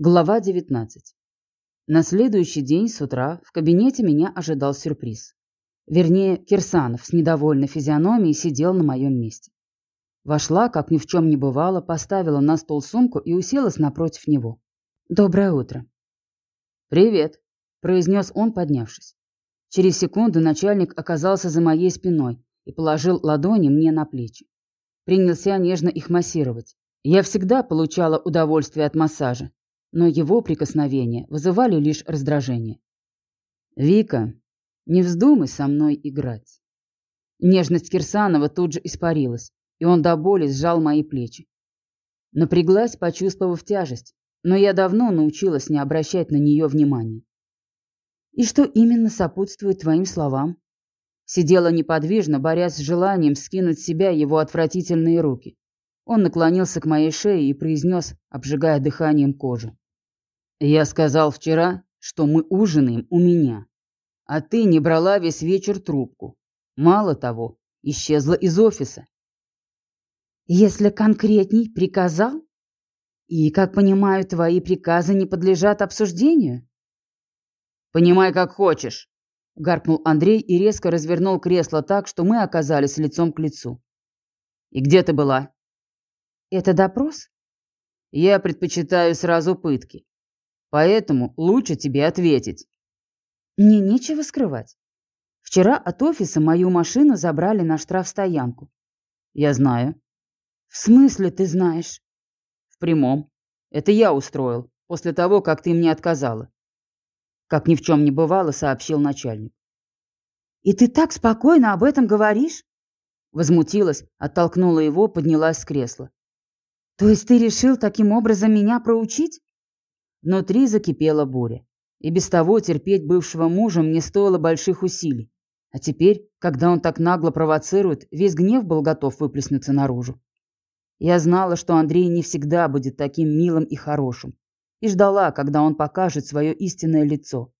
Глава 19. На следующий день с утра в кабинете меня ожидал сюрприз. Вернее, Кирсанов с недовольной физиономией сидел на моем месте. Вошла, как ни в чем не бывало, поставила на стол сумку и уселась напротив него. «Доброе утро». «Привет», – произнес он, поднявшись. Через секунду начальник оказался за моей спиной и положил ладони мне на плечи. Принялся нежно их массировать. Я всегда получала удовольствие от массажа, но его прикосновения вызывали лишь раздражение. «Вика, не вздумай со мной играть». Нежность Кирсанова тут же испарилась, и он до боли сжал мои плечи. Напряглась, почувствовав тяжесть, но я давно научилась не обращать на нее внимания. «И что именно сопутствует твоим словам?» Сидела неподвижно, борясь с желанием скинуть с себя его отвратительные руки. Он наклонился к моей шее и произнес, обжигая дыханием кожу. «Я сказал вчера, что мы ужинаем у меня, а ты не брала весь вечер трубку. Мало того, исчезла из офиса». «Если конкретней, приказал? И, как понимаю, твои приказы не подлежат обсуждению?» «Понимай, как хочешь», — гаркнул Андрей и резко развернул кресло так, что мы оказались лицом к лицу. «И где ты была?» Это допрос? Я предпочитаю сразу пытки. Поэтому лучше тебе ответить. Мне нечего скрывать. Вчера от офиса мою машину забрали на штрафстоянку. Я знаю. В смысле ты знаешь? В прямом. Это я устроил, после того, как ты мне отказала. Как ни в чем не бывало, сообщил начальник. И ты так спокойно об этом говоришь? Возмутилась, оттолкнула его, поднялась с кресла. То есть ты решил таким образом меня проучить? Внутри закипела буря. И без того терпеть бывшего мужа мне стоило больших усилий. А теперь, когда он так нагло провоцирует, весь гнев был готов выплеснуться наружу. Я знала, что Андрей не всегда будет таким милым и хорошим. И ждала, когда он покажет свое истинное лицо.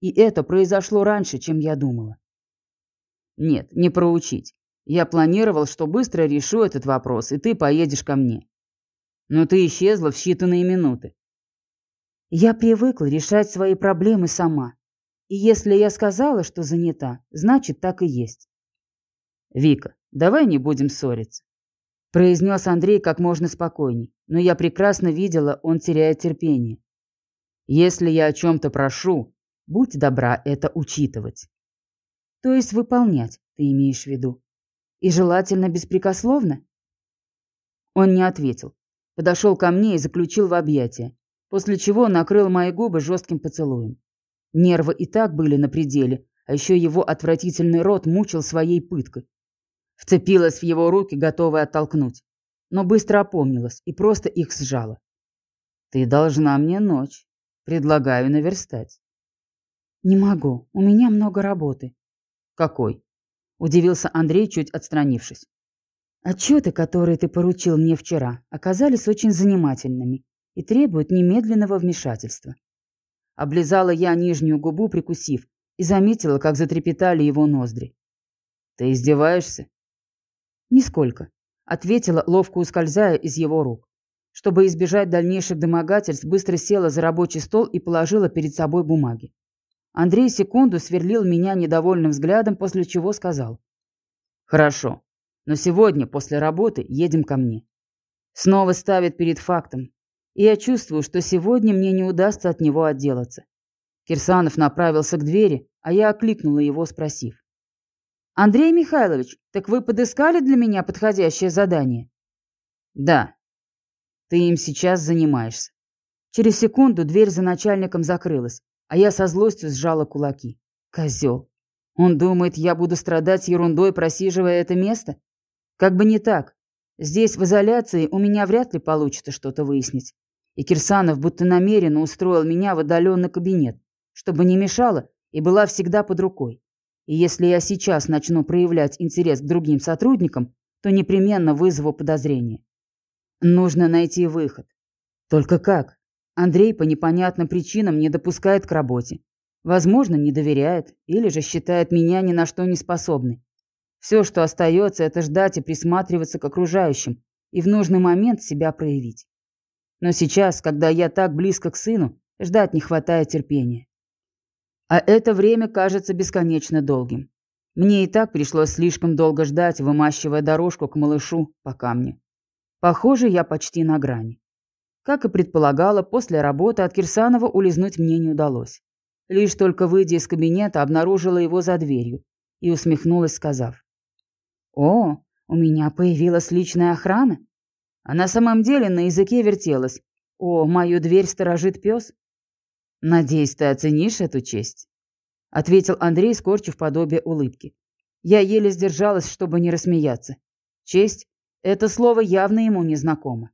И это произошло раньше, чем я думала. Нет, не проучить. Я планировал, что быстро решу этот вопрос, и ты поедешь ко мне. Но ты исчезла в считанные минуты. Я привыкла решать свои проблемы сама. И если я сказала, что занята, значит, так и есть. Вика, давай не будем ссориться. Произнес Андрей как можно спокойней, но я прекрасно видела, он теряет терпение. Если я о чем-то прошу, будь добра это учитывать. То есть выполнять, ты имеешь в виду. И желательно беспрекословно? Он не ответил, подошел ко мне и заключил в объятия, после чего накрыл мои губы жестким поцелуем. Нервы и так были на пределе, а еще его отвратительный рот мучил своей пыткой. Вцепилась в его руки, готовая оттолкнуть, но быстро опомнилась и просто их сжала. «Ты должна мне ночь. Предлагаю наверстать». «Не могу. У меня много работы». «Какой?» – удивился Андрей, чуть отстранившись. Отчеты, которые ты поручил мне вчера, оказались очень занимательными и требуют немедленного вмешательства. Облизала я нижнюю губу, прикусив, и заметила, как затрепетали его ноздри. «Ты издеваешься?» «Нисколько», — ответила, ловко ускользая из его рук. Чтобы избежать дальнейших домогательств, быстро села за рабочий стол и положила перед собой бумаги. Андрей секунду сверлил меня недовольным взглядом, после чего сказал. «Хорошо. Но сегодня, после работы, едем ко мне. Снова ставит перед фактом. И я чувствую, что сегодня мне не удастся от него отделаться. Кирсанов направился к двери, а я окликнула его, спросив. «Андрей Михайлович, так вы подыскали для меня подходящее задание?» «Да. Ты им сейчас занимаешься». Через секунду дверь за начальником закрылась, а я со злостью сжала кулаки. Козел. Он думает, я буду страдать ерундой, просиживая это место? Как бы не так. Здесь, в изоляции, у меня вряд ли получится что-то выяснить. И Кирсанов будто намеренно устроил меня в отдаленный кабинет, чтобы не мешало и была всегда под рукой. И если я сейчас начну проявлять интерес к другим сотрудникам, то непременно вызову подозрение. Нужно найти выход. Только как? Андрей по непонятным причинам не допускает к работе. Возможно, не доверяет или же считает меня ни на что не способной. Все, что остается, это ждать и присматриваться к окружающим и в нужный момент себя проявить. Но сейчас, когда я так близко к сыну, ждать не хватает терпения. А это время кажется бесконечно долгим. Мне и так пришлось слишком долго ждать, вымащивая дорожку к малышу по камню. Похоже, я почти на грани. Как и предполагала, после работы от Кирсанова улизнуть мне не удалось. Лишь только выйдя из кабинета, обнаружила его за дверью и усмехнулась, сказав. «О, у меня появилась личная охрана?» А на самом деле на языке вертелась. «О, мою дверь сторожит пес?» «Надеюсь, ты оценишь эту честь?» — ответил Андрей, скорчив подобие улыбки. Я еле сдержалась, чтобы не рассмеяться. Честь — это слово явно ему незнакомо.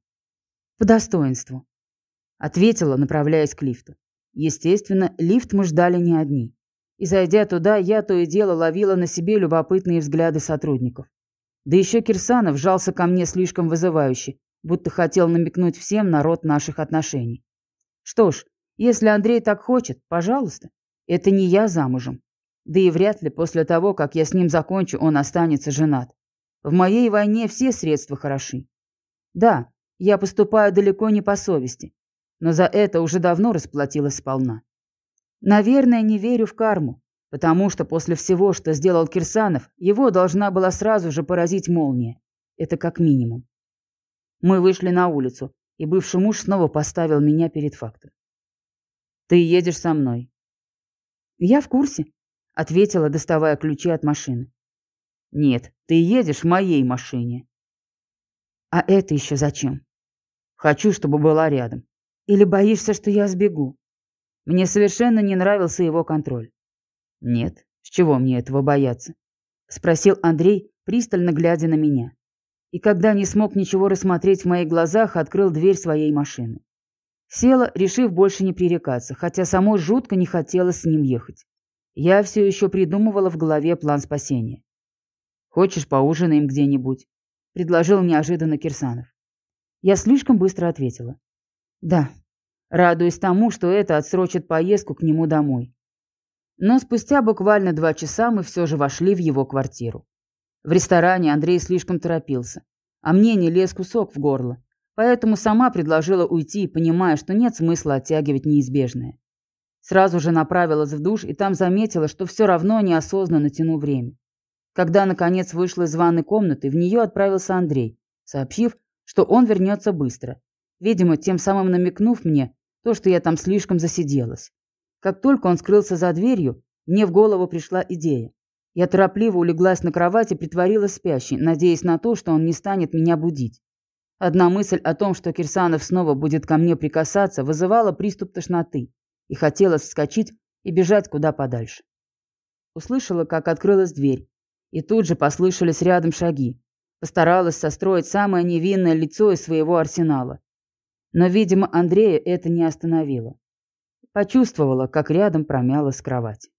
«По достоинству», — ответила, направляясь к лифту. Естественно, лифт мы ждали не одни. И зайдя туда, я то и дело ловила на себе любопытные взгляды сотрудников. Да еще Кирсанов вжался ко мне слишком вызывающе, будто хотел намекнуть всем на род наших отношений. Что ж, если Андрей так хочет, пожалуйста. Это не я замужем. Да и вряд ли после того, как я с ним закончу, он останется женат. В моей войне все средства хороши. Да, я поступаю далеко не по совести, но за это уже давно расплатилась сполна. Наверное, не верю в карму, потому что после всего, что сделал Кирсанов, его должна была сразу же поразить молния. Это как минимум. Мы вышли на улицу, и бывший муж снова поставил меня перед фактом. «Ты едешь со мной. «Я в курсе», — ответила, доставая ключи от машины. «Нет, ты едешь в моей машине». «А это еще зачем?» «Хочу, чтобы была рядом». «Или боишься, что я сбегу?» Мне совершенно не нравился его контроль. «Нет, с чего мне этого бояться?» — спросил Андрей, пристально глядя на меня. И когда не смог ничего рассмотреть в моих глазах, открыл дверь своей машины. Села, решив больше не пререкаться, хотя самой жутко не хотелось с ним ехать. Я все еще придумывала в голове план спасения. «Хочешь, поужинаем где-нибудь?» — предложил неожиданно Кирсанов. Я слишком быстро ответила. «Да», радуясь тому, что это отсрочит поездку к нему домой. Но спустя буквально два часа мы все же вошли в его квартиру. В ресторане Андрей слишком торопился, а мне не лез кусок в горло, Поэтому сама предложила уйти, понимая, что нет смысла оттягивать неизбежное. Сразу же направилась в душ и там заметила, что все равно неосознанно тяну время. Когда, наконец, вышла из ванной комнаты, в нее отправился Андрей, сообщив, что он вернется быстро. Видимо, тем самым намекнув мне то, что я там слишком засиделась. Как только он скрылся за дверью, мне в голову пришла идея. Я торопливо улеглась на кровать и притворилась спящей, надеясь на то, что он не станет меня будить. Одна мысль о том, что Кирсанов снова будет ко мне прикасаться, вызывала приступ тошноты, и хотелось вскочить и бежать куда подальше. Услышала, как открылась дверь, и тут же послышались рядом шаги. Постаралась состроить самое невинное лицо из своего арсенала. Но, видимо, Андрея это не остановило. Почувствовала, как рядом промялась кровать.